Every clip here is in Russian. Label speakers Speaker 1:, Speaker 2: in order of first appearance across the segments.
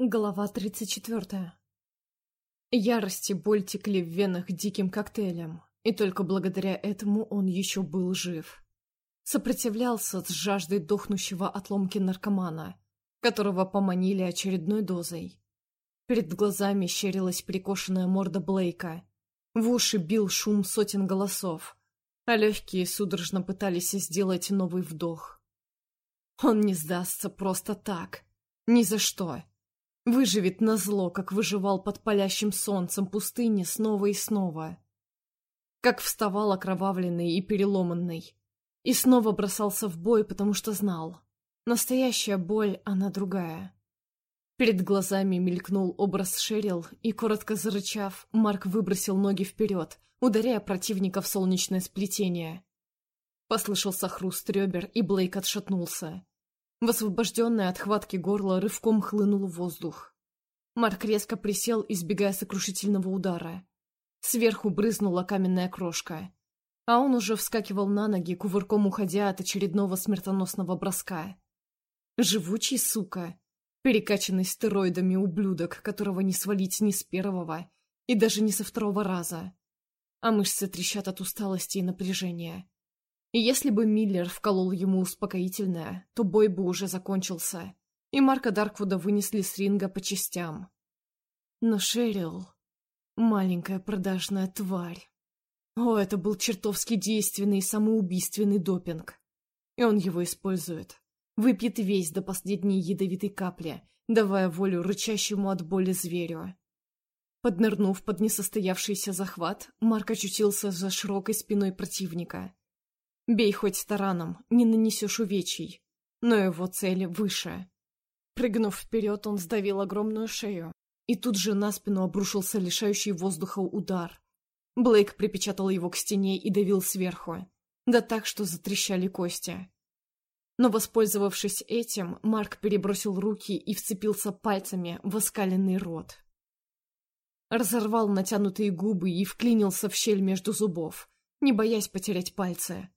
Speaker 1: Глава 34. Ярость и боль текли в венах диким коктейлем, и только благодаря этому он еще был жив. Сопротивлялся с жаждой дохнущего от ломки наркомана, которого поманили очередной дозой. Перед глазами щерилась прикошенная морда Блейка, в уши бил шум сотен голосов, а легкие судорожно пытались сделать новый вдох. Он не сдастся просто так, ни за что. Выживет на зло, как выживал под палящим солнцем пустыни снова и снова. Как вставал окровавленный и переломанный. И снова бросался в бой, потому что знал. Настоящая боль, она другая. Перед глазами мелькнул образ Шерил, и, коротко зарычав, Марк выбросил ноги вперед, ударяя противника в солнечное сплетение. Послышался хруст ребер, и Блейк отшатнулся. В освобожденное от хватки горло рывком хлынул воздух. Марк резко присел, избегая сокрушительного удара. Сверху брызнула каменная крошка. А он уже вскакивал на ноги, кувырком уходя от очередного смертоносного броска. Живучий сука. Перекачанный стероидами ублюдок, которого не свалить ни с первого и даже не со второго раза. А мышцы трещат от усталости и напряжения. И если бы Миллер вколол ему успокоительное, то бой бы уже закончился, и Марка Дарквуда вынесли с ринга по частям. Но Шерил... Маленькая продажная тварь. О, это был чертовски действенный и самоубийственный допинг. И он его использует. Выпьет весь до последней ядовитой капли, давая волю рычащему от боли зверю. Поднырнув под несостоявшийся захват, Марк очутился за широкой спиной противника — Бей хоть тараном, не нанесешь увечий. Но его цель выше. Прыгнув вперед, он сдавил огромную шею. И тут же на спину обрушился лишающий воздуха удар. Блейк припечатал его к стене и давил сверху. Да так, что затрещали кости. Но, воспользовавшись этим, Марк перебросил руки и вцепился пальцами в оскаленный рот. Разорвал натянутые губы и вклинился в щель между зубов, не боясь потерять пальцы.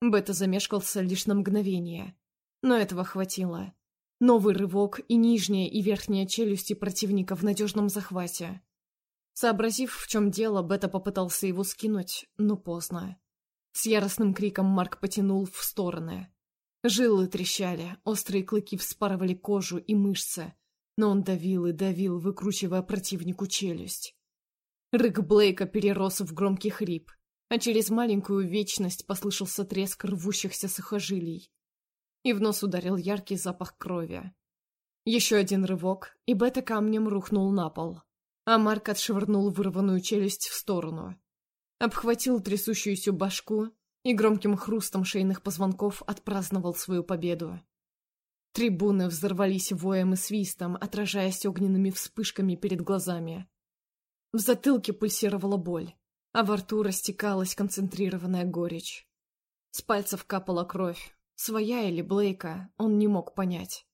Speaker 1: Бета замешкался лишь на мгновение. Но этого хватило. Новый рывок и нижняя и верхняя челюсти противника в надежном захвате. Сообразив, в чем дело, Бета попытался его скинуть, но поздно. С яростным криком Марк потянул в стороны. Жилы трещали, острые клыки вспарывали кожу и мышцы, но он давил и давил, выкручивая противнику челюсть. Рык Блейка перерос в громкий хрип а через маленькую вечность послышался треск рвущихся сухожилий. И в нос ударил яркий запах крови. Еще один рывок, и Бета камнем рухнул на пол, а Марк отшвырнул вырванную челюсть в сторону. Обхватил трясущуюся башку и громким хрустом шейных позвонков отпраздновал свою победу. Трибуны взорвались воем и свистом, отражаясь огненными вспышками перед глазами. В затылке пульсировала боль а во рту растекалась концентрированная горечь. С пальцев капала кровь. Своя или Блейка, он не мог понять.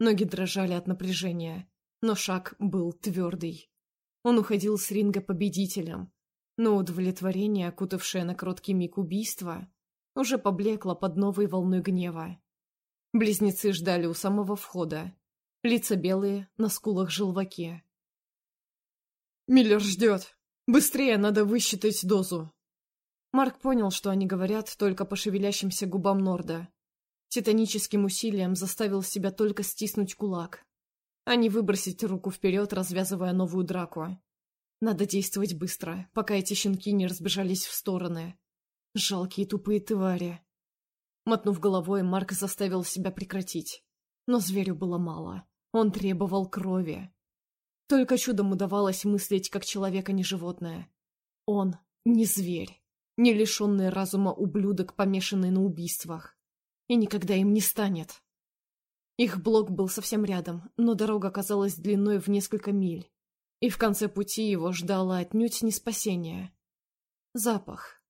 Speaker 1: Ноги дрожали от напряжения, но шаг был твердый. Он уходил с ринга победителем, но удовлетворение, окутавшее на короткий миг убийства, уже поблекло под новой волной гнева. Близнецы ждали у самого входа. Лица белые, на скулах желваки. «Миллер ждет!» Быстрее надо высчитать дозу. Марк понял, что они говорят только по шевелящимся губам Норда. Титаническим усилием заставил себя только стиснуть кулак, а не выбросить руку вперед, развязывая новую драку. Надо действовать быстро, пока эти щенки не разбежались в стороны. Жалкие тупые твари. Мотнув головой, Марк заставил себя прекратить. Но зверю было мало. Он требовал крови. Только чудом удавалось мыслить как человек, а не животное. Он не зверь, не лишенный разума ублюдок, помешанный на убийствах. И никогда им не станет. Их блок был совсем рядом, но дорога казалась длиной в несколько миль. И в конце пути его ждало отнюдь не спасение. Запах.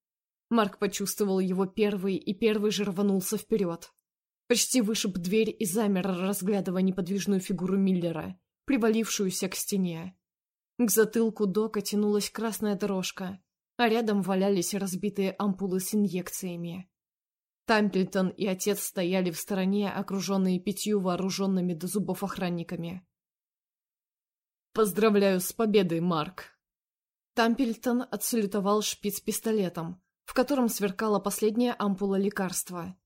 Speaker 1: Марк почувствовал его первый, и первый же рванулся вперед. Почти вышиб дверь и замер, разглядывая неподвижную фигуру Миллера, привалившуюся к стене. К затылку Дока тянулась красная дорожка, а рядом валялись разбитые ампулы с инъекциями. Тампельтон и отец стояли в стороне, окруженные пятью вооруженными до зубов охранниками. «Поздравляю с победой, Марк!» Тампельтон отсалютовал шпиц пистолетом, в котором сверкала последняя ампула лекарства.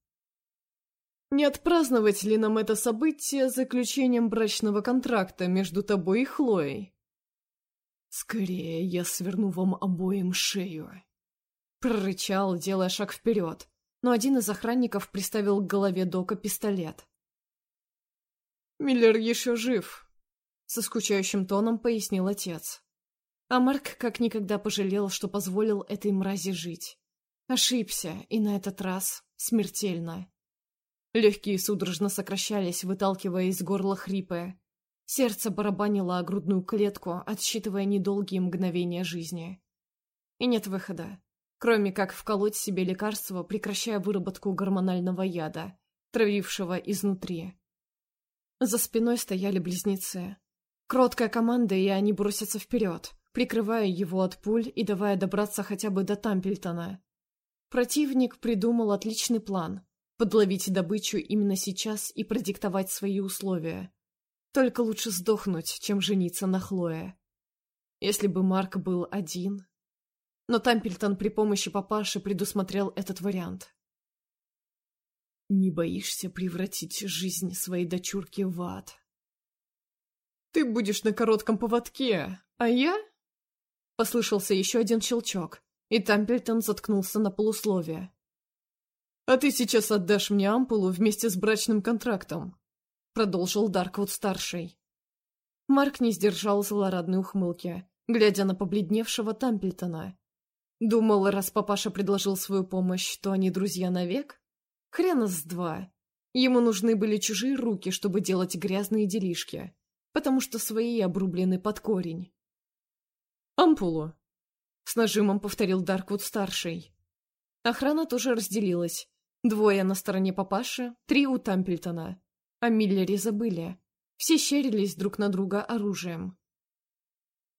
Speaker 1: «Не отпраздновать ли нам это событие заключением брачного контракта между тобой и Хлоей?» «Скорее я сверну вам обоим шею», — прорычал, делая шаг вперед, но один из охранников приставил к голове Дока пистолет. «Миллер еще жив», — со скучающим тоном пояснил отец. А Марк как никогда пожалел, что позволил этой мрази жить. Ошибся, и на этот раз смертельно. Легкие судорожно сокращались, выталкивая из горла хрипы. Сердце барабанило о грудную клетку, отсчитывая недолгие мгновения жизни. И нет выхода, кроме как вколоть себе лекарство, прекращая выработку гормонального яда, травившего изнутри. За спиной стояли близнецы. Кроткая команда, и они бросятся вперед, прикрывая его от пуль и давая добраться хотя бы до Тампельтона. Противник придумал отличный план — подловить добычу именно сейчас и продиктовать свои условия. Только лучше сдохнуть, чем жениться на Хлое. Если бы Марк был один... Но Тампельтон при помощи папаши предусмотрел этот вариант. «Не боишься превратить жизнь своей дочурки в ад?» «Ты будешь на коротком поводке, а я...» Послышался еще один щелчок, и Тампельтон заткнулся на полусловие. «А ты сейчас отдашь мне ампулу вместе с брачным контрактом», — продолжил Дарквуд-старший. Марк не сдержал злорадной ухмылки, глядя на побледневшего Тампельтона. Думал, раз папаша предложил свою помощь, то они друзья навек? Хрена с два. Ему нужны были чужие руки, чтобы делать грязные делишки, потому что свои обрублены под корень. «Ампулу!» С нажимом повторил Дарквуд-старший. Охрана тоже разделилась. Двое на стороне папаши, три у Тампельтона. О Миллере забыли. Все щерились друг на друга оружием.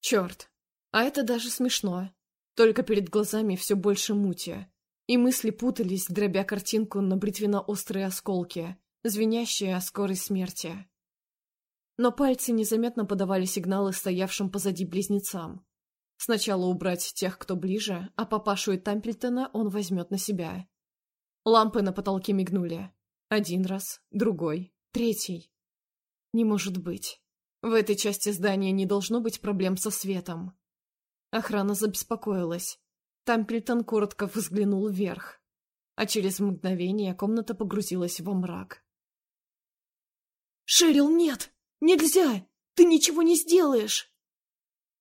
Speaker 1: Черт, а это даже смешно. Только перед глазами все больше мути. И мысли путались, дробя картинку на бритвенно-острые осколки, звенящие о скорой смерти. Но пальцы незаметно подавали сигналы стоявшим позади близнецам. Сначала убрать тех, кто ближе, а папашу и Тампельтона он возьмет на себя. Лампы на потолке мигнули. Один раз, другой, третий. Не может быть. В этой части здания не должно быть проблем со светом. Охрана забеспокоилась. Тампельтон коротко взглянул вверх, а через мгновение комната погрузилась во мрак. «Шерил, нет! Нельзя! Ты ничего не сделаешь!»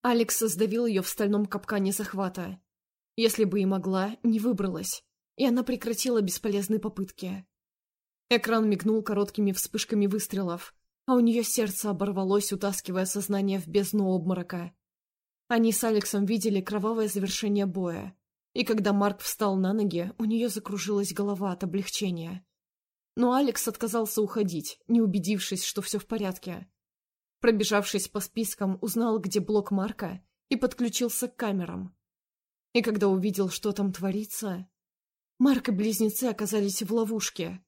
Speaker 1: Алекс сдавил ее в стальном капкане захвата. Если бы и могла, не выбралась, и она прекратила бесполезные попытки. Экран мигнул короткими вспышками выстрелов, а у нее сердце оборвалось, утаскивая сознание в бездну обморока. Они с Алексом видели кровавое завершение боя, и когда Марк встал на ноги, у нее закружилась голова от облегчения. Но Алекс отказался уходить, не убедившись, что все в порядке. Пробежавшись по спискам, узнал, где блок Марка, и подключился к камерам. И когда увидел, что там творится... Марк и близнецы оказались в ловушке.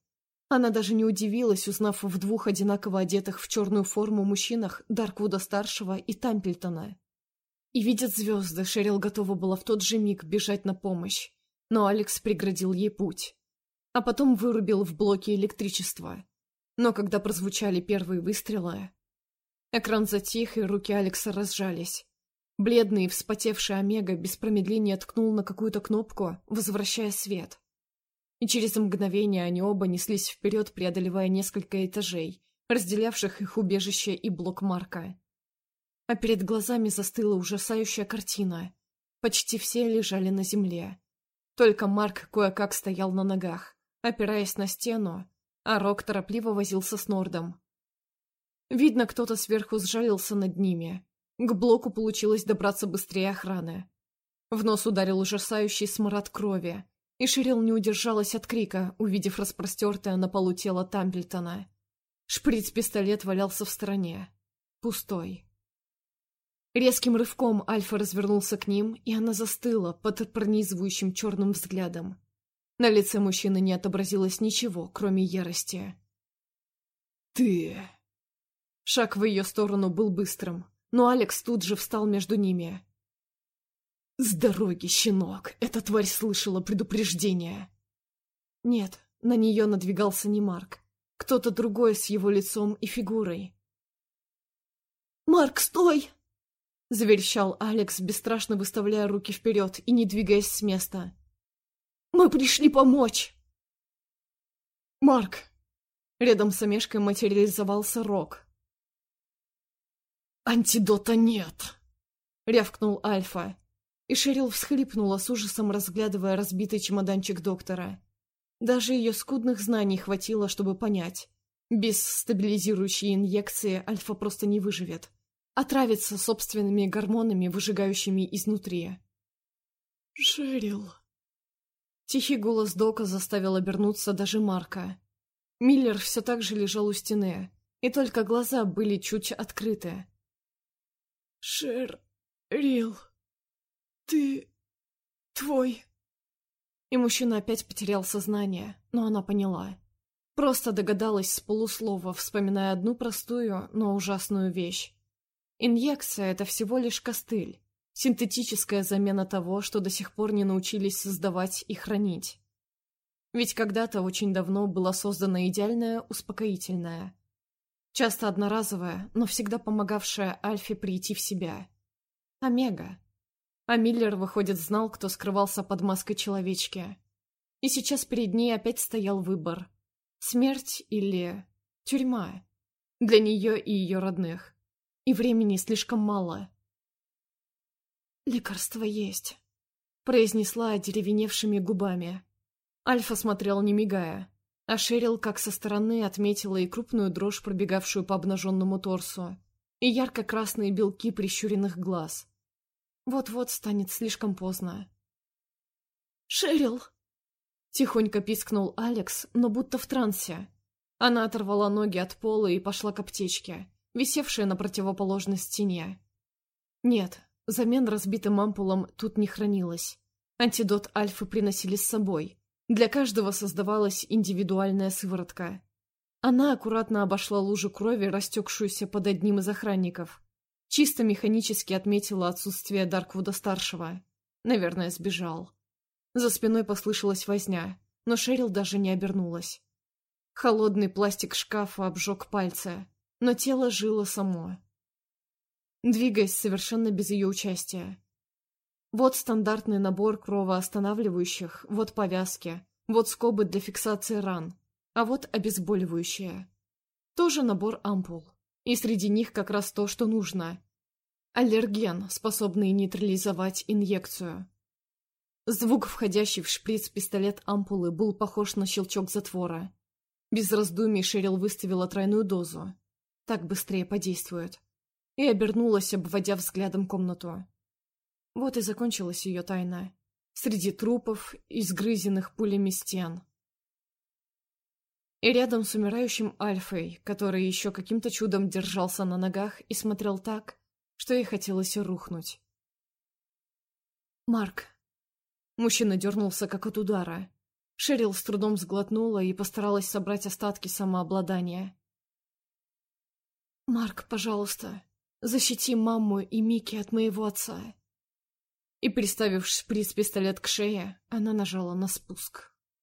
Speaker 1: Она даже не удивилась, узнав в двух одинаково одетых в черную форму мужчинах Дарквуда-старшего и Тампельтона. И видят звезды, Шерил готова была в тот же миг бежать на помощь, но Алекс преградил ей путь. А потом вырубил в блоке электричество. Но когда прозвучали первые выстрелы, Экран затих, и руки Алекса разжались. Бледный вспотевший Омега без промедления ткнул на какую-то кнопку, возвращая свет. И через мгновение они оба неслись вперед, преодолевая несколько этажей, разделявших их убежище и блок Марка. А перед глазами застыла ужасающая картина. Почти все лежали на земле. Только Марк кое-как стоял на ногах, опираясь на стену, а Рок торопливо возился с Нордом, Видно, кто-то сверху сжалился над ними. К блоку получилось добраться быстрее охраны. В нос ударил ужасающий смрад крови, и Ширил не удержалась от крика, увидев распростертое на полу тело Тампельтона. Шприц-пистолет валялся в стороне. Пустой. Резким рывком Альфа развернулся к ним, и она застыла под пронизывающим черным взглядом. На лице мужчины не отобразилось ничего, кроме ярости. «Ты...» Шаг в ее сторону был быстрым. Но Алекс тут же встал между ними. «С дороги, щенок! Эта тварь слышала предупреждение!» Нет, на нее надвигался не Марк. Кто-то другой с его лицом и фигурой. «Марк, стой!» — заверещал Алекс, бесстрашно выставляя руки вперед и не двигаясь с места. «Мы пришли помочь!» «Марк!» Рядом с Амешкой материализовался Рок. «Антидота нет!» — рявкнул Альфа. И Шерил всхлипнула с ужасом, разглядывая разбитый чемоданчик доктора. Даже ее скудных знаний хватило, чтобы понять. Без стабилизирующей инъекции Альфа просто не выживет. Отравится собственными гормонами, выжигающими изнутри. «Шерил...» Тихий голос Дока заставил обернуться даже Марка. Миллер все так же лежал у стены, и только глаза были чуть открыты. «Шер-рил, ты... твой...» И мужчина опять потерял сознание, но она поняла. Просто догадалась с полуслова, вспоминая одну простую, но ужасную вещь. Инъекция — это всего лишь костыль, синтетическая замена того, что до сих пор не научились создавать и хранить. Ведь когда-то очень давно была создана идеальная успокоительная. Часто одноразовая, но всегда помогавшая Альфе прийти в себя. Омега. А Миллер, выходит, знал, кто скрывался под маской человечки. И сейчас перед ней опять стоял выбор. Смерть или... тюрьма. Для нее и ее родных. И времени слишком мало. «Лекарство есть», — произнесла одеревеневшими губами. Альфа смотрел не мигая, а Шерил как со стороны отметила и крупную дрожь, пробегавшую по обнаженному торсу, и ярко-красные белки прищуренных глаз. Вот-вот станет слишком поздно. «Шерил!» Тихонько пискнул Алекс, но будто в трансе. Она оторвала ноги от пола и пошла к аптечке, висевшей на противоположной стене. Нет, замен разбитым ампулам тут не хранилось. Антидот Альфы приносили с собой. Для каждого создавалась индивидуальная сыворотка. Она аккуратно обошла лужу крови, растекшуюся под одним из охранников. Чисто механически отметила отсутствие Дарквуда-старшего. Наверное, сбежал. За спиной послышалась возня, но Шерил даже не обернулась. Холодный пластик шкафа обжег пальцы, но тело жило само. Двигаясь совершенно без ее участия. Вот стандартный набор кровоостанавливающих, вот повязки, вот скобы для фиксации ран, а вот обезболивающее. Тоже набор ампул. И среди них как раз то, что нужно. Аллерген, способный нейтрализовать инъекцию. Звук, входящий в шприц пистолет ампулы, был похож на щелчок затвора. Без раздумий Шерил выставила тройную дозу. Так быстрее подействует. И обернулась, обводя взглядом комнату. Вот и закончилась ее тайна. Среди трупов, изгрызенных пулями стен. И рядом с умирающим Альфой, который еще каким-то чудом держался на ногах и смотрел так, что ей хотелось рухнуть. «Марк». Мужчина дернулся, как от удара. Шерил с трудом сглотнула и постаралась собрать остатки самообладания. «Марк, пожалуйста, защити маму и Микки от моего отца». И, приставив шприц-пистолет к шее, она нажала на спуск.